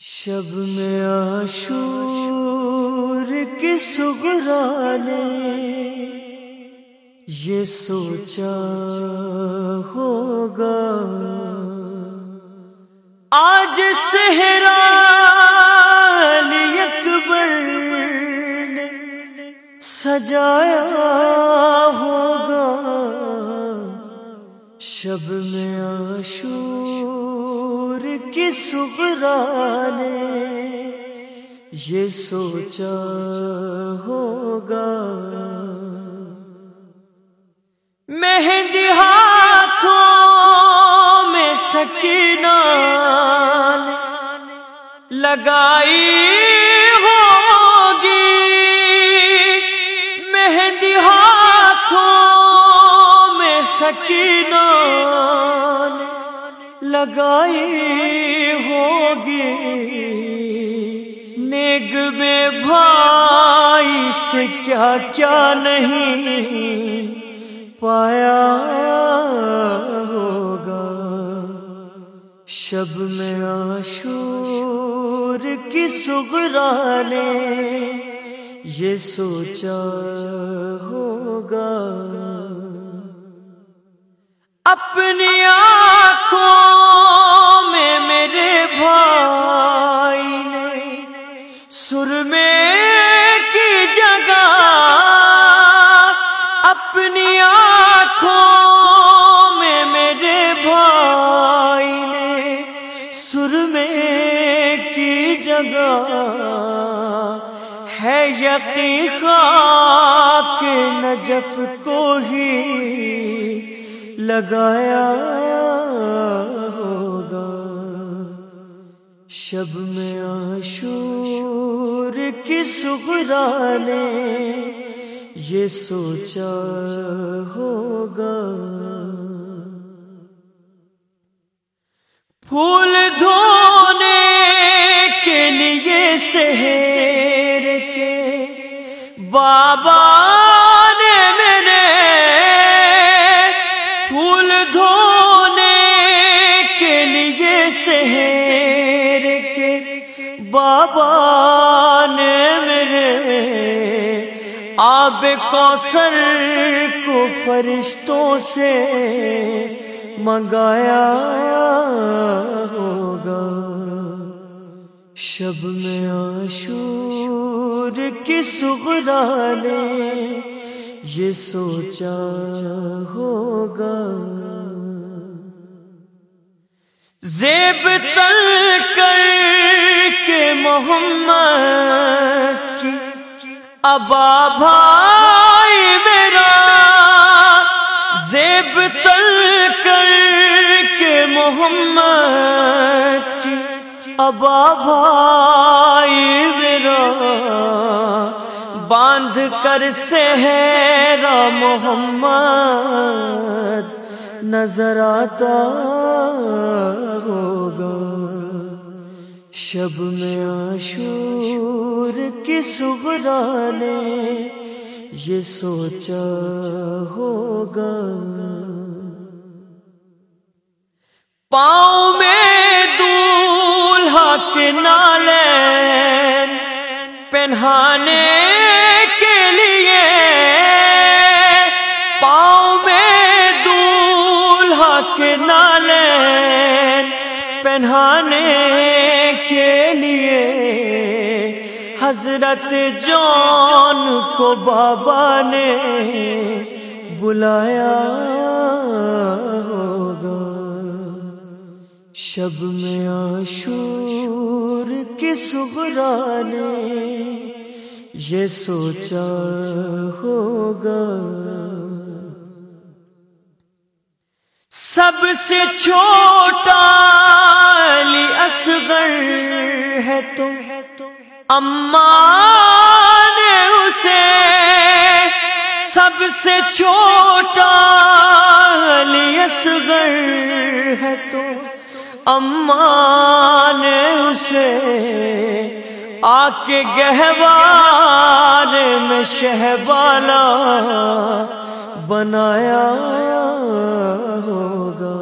شب میں آشور کی سگرا نے یہ سوچا ہوگا۔ آج سہرا اکبر نے سجایا ہوگا۔ شب میں آشور کی سگرا نے یہ سوچا ہوگا۔ مہندی ہاتھوں میں سکینہ لگائی ہوگی۔ مہندی ہاتھوں میں سکینہ لگائی ہوگی۔ نیگ میں بھائی سے کیا کیا نہیں پایا ہوگا۔ شب میں آشور کی سگرا نے یہ سوچا ہوگا۔ اپنی آنکھوں میں میرے بھائی نے سرمے کی جگہ اپنی آنکھوں میں میرے بھائی نے سرمے کی جگہ ہے یقین خاک نجف کو ہی لگایا ہوگا۔ شب میں آشور کی سگرا نے یہ سوچا ہوگا۔ پھول دھونے کے لیے شہر کے بابا بابا نے میرے آب کوثر کو فرشتوں سے منگایا ہوگا۔ شب میں آشور کی سگرا نے یہ سوچا ہوگا۔ زیب تل کر کے محمد کی ابا بھائی میرا زیب تل کر کے محمد کی ابا بھائی میرا باندھ کر سہرا محمد نظر آتا ہوگا۔ شب میں آشور کی سگرا نے یہ سوچا ہوگا۔ پاؤں میں دولہا کے نالے پہنانے کے لیے، پاؤں میں دولہا کے نالے پہنانے کے لیے حضرت جون کو بابا نے بلایا ہوگا۔ شب میں آشور کی سگرا نے یہ سوچا ہوگا۔ سب سے چھوٹا علی اصغر ہے تم۔ اماں نے اسے۔ سب سے چھوٹا علی اصغر ہے تو اماں نے اسے۔ آ کے گہوار میں شہبالا۔ بنایا ہوگا۔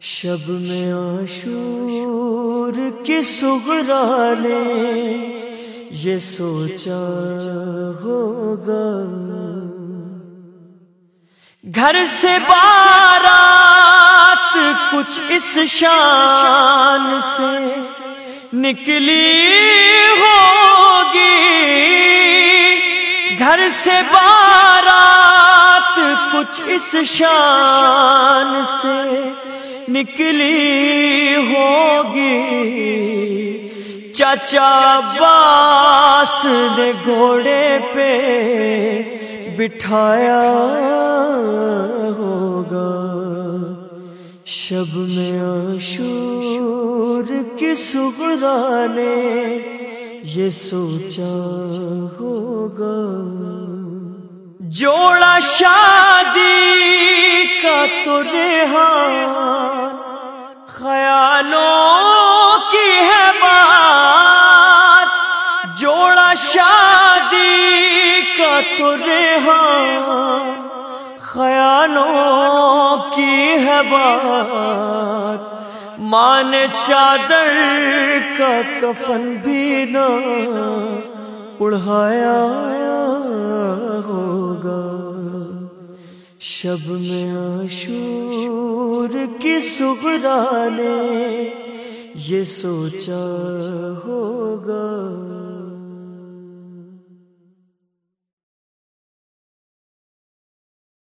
شب میں آشور کی سغرا نے یہ سوچا ہوگا۔ گھر سے بارات کچھ اس شان سے نکلی ہوگی۔ گھر سے بارات اس شان سے نکلی ہوگی۔ چاچا باس نے گھوڑے پہ بٹھایا ہوگا۔ شب میں آشور کی سغرا نے یہ سوچا ہوگا۔ جوڑا شادی کا تو ریحان خیالوں کی ہے بات، جوڑا شادی کا تو ریحان خیالوں کی ہے بات۔ مان چادر کا کفن بھی نہ اڑھایا ہوگا۔ شب میں آشور کی سغرا نے یہ سوچا ہوگا